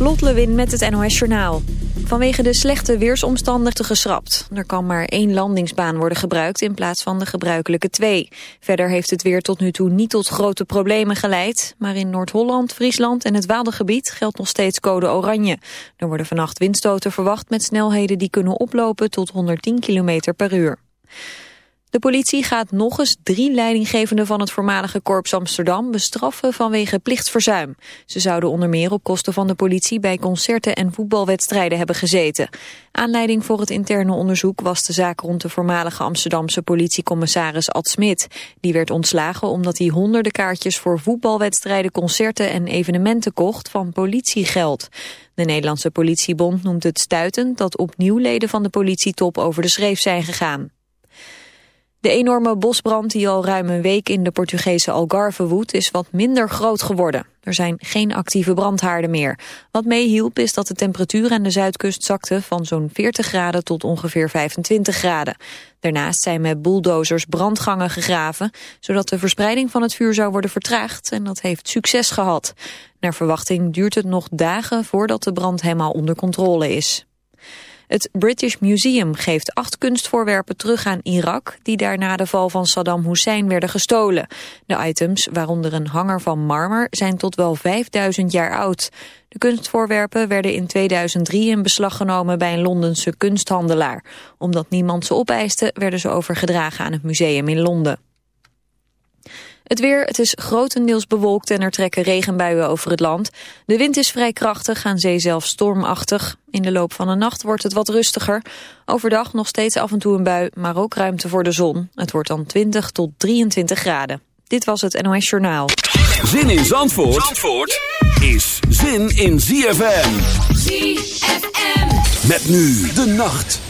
Lot Lewin met het NOS Journaal. Vanwege de slechte weersomstandigheden geschrapt. Er kan maar één landingsbaan worden gebruikt in plaats van de gebruikelijke twee. Verder heeft het weer tot nu toe niet tot grote problemen geleid. Maar in Noord-Holland, Friesland en het Waddengebied geldt nog steeds code oranje. Er worden vannacht windstoten verwacht met snelheden die kunnen oplopen tot 110 km per uur. De politie gaat nog eens drie leidinggevenden van het voormalige korps Amsterdam bestraffen vanwege plichtsverzuim. Ze zouden onder meer op kosten van de politie bij concerten en voetbalwedstrijden hebben gezeten. Aanleiding voor het interne onderzoek was de zaak rond de voormalige Amsterdamse politiecommissaris Ad Smit. Die werd ontslagen omdat hij honderden kaartjes voor voetbalwedstrijden, concerten en evenementen kocht van politiegeld. De Nederlandse politiebond noemt het stuitend dat opnieuw leden van de politietop over de schreef zijn gegaan. De enorme bosbrand die al ruim een week in de Portugese Algarve woedt is wat minder groot geworden. Er zijn geen actieve brandhaarden meer. Wat meehielp is dat de temperatuur aan de zuidkust zakte van zo'n 40 graden tot ongeveer 25 graden. Daarnaast zijn met bulldozers brandgangen gegraven, zodat de verspreiding van het vuur zou worden vertraagd en dat heeft succes gehad. Naar verwachting duurt het nog dagen voordat de brand helemaal onder controle is. Het British Museum geeft acht kunstvoorwerpen terug aan Irak... die daar na de val van Saddam Hussein werden gestolen. De items, waaronder een hanger van marmer, zijn tot wel 5000 jaar oud. De kunstvoorwerpen werden in 2003 in beslag genomen bij een Londense kunsthandelaar. Omdat niemand ze opeiste, werden ze overgedragen aan het museum in Londen. Het weer, het is grotendeels bewolkt en er trekken regenbuien over het land. De wind is vrij krachtig, aan zee zelfs stormachtig. In de loop van de nacht wordt het wat rustiger. Overdag nog steeds af en toe een bui, maar ook ruimte voor de zon. Het wordt dan 20 tot 23 graden. Dit was het NOS Journaal. Zin in Zandvoort, Zandvoort is zin in ZFM. ZFM. Met nu de nacht.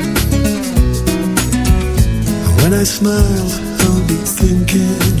And I smile, I'll be thinking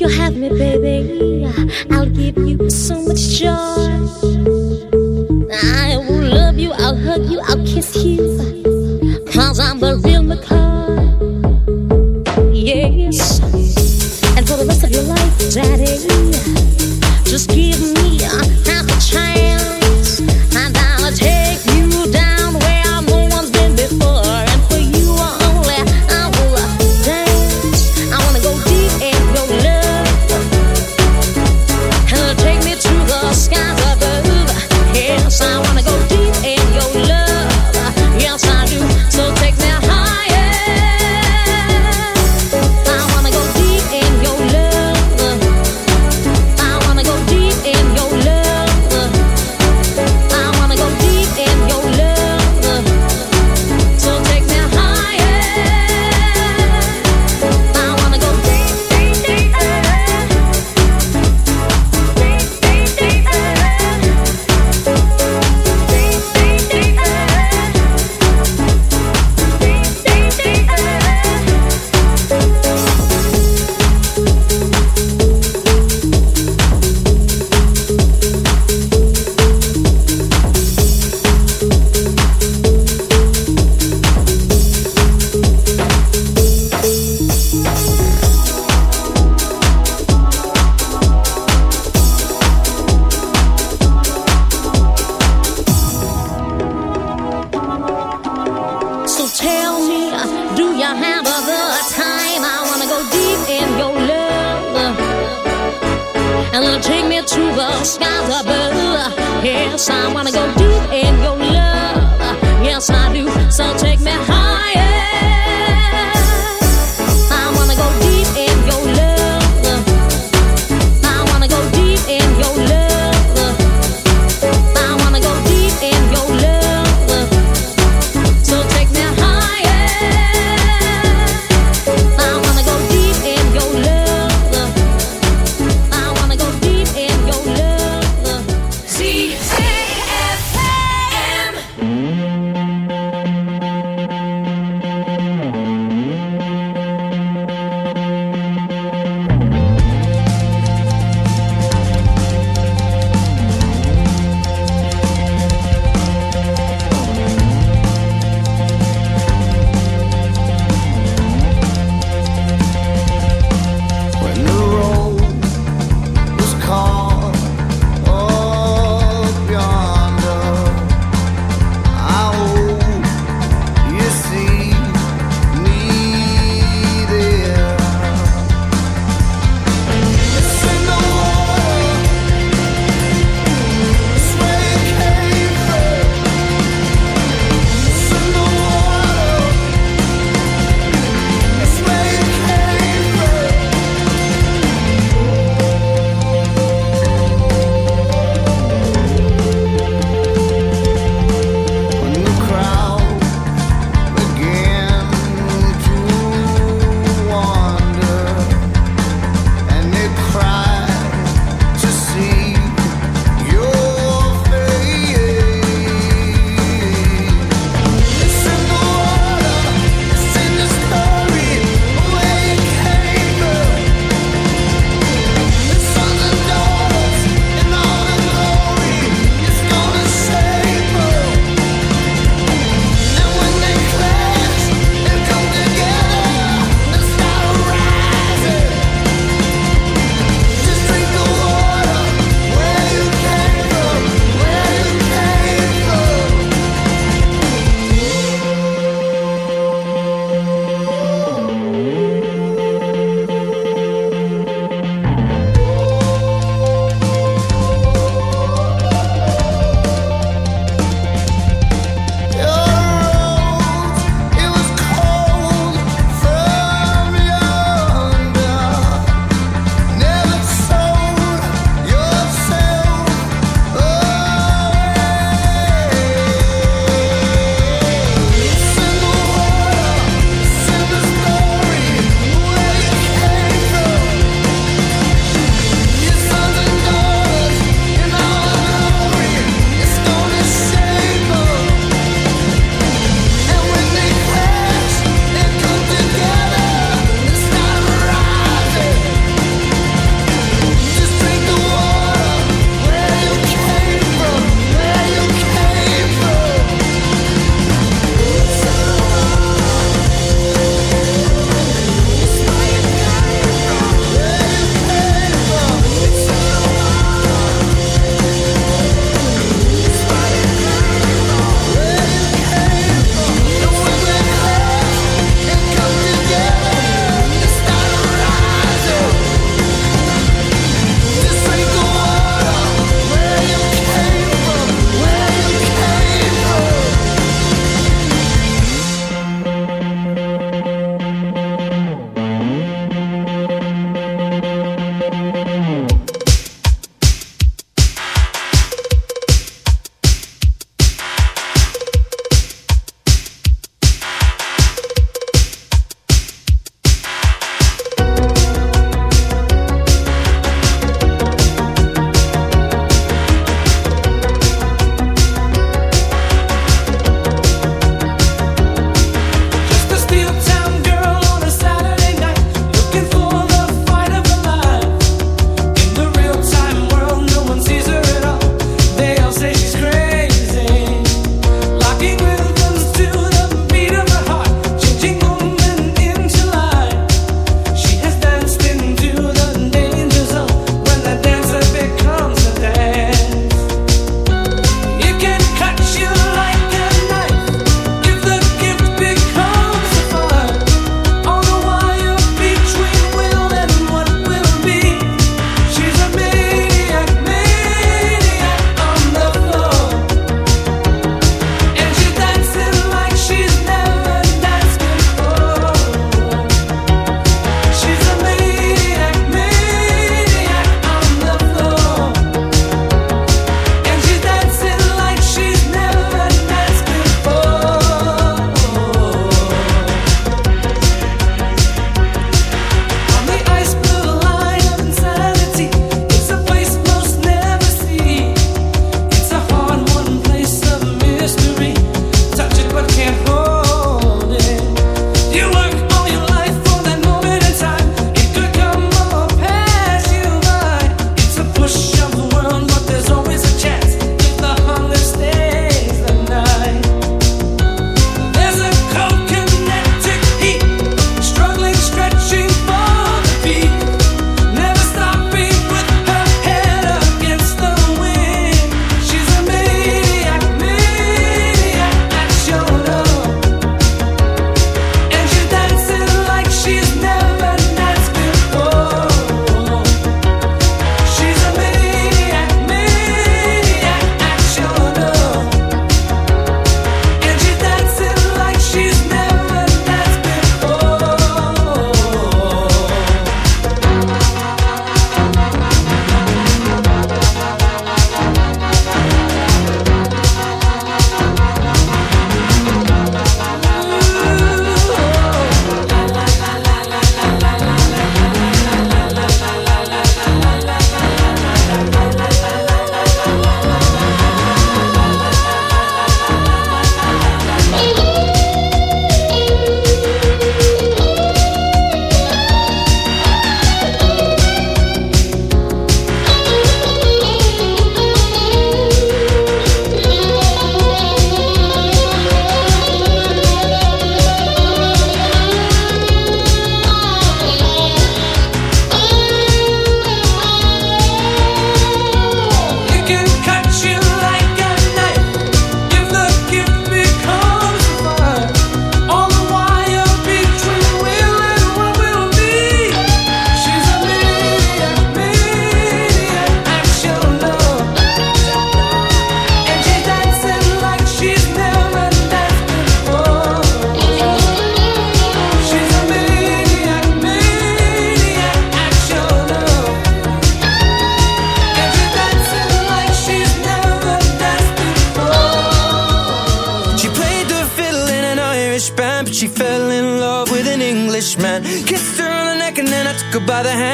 If you have me, baby, I'll give you so much joy. I will love you, I'll hug you, I'll kiss you. Cause I'm a real McCoy. Yes. And for the rest of your life, daddy, just keep.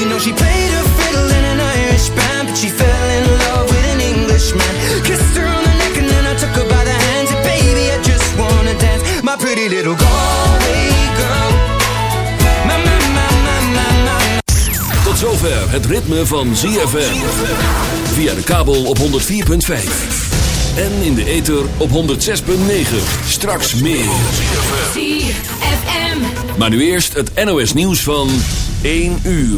You know she played her fiddle in an Irish band, but she fell in love with an Englishman. Kissed her on the neck and then I took her by the hands. And baby, I just wanna dance, my pretty little Galway girl. My, my, my, my, my, my. Tot zover het ritme van ZFM. Via de kabel op 104.5. En in de ether op 106.9. Straks meer. ZFM. Maar nu eerst het NOS nieuws van 1 uur.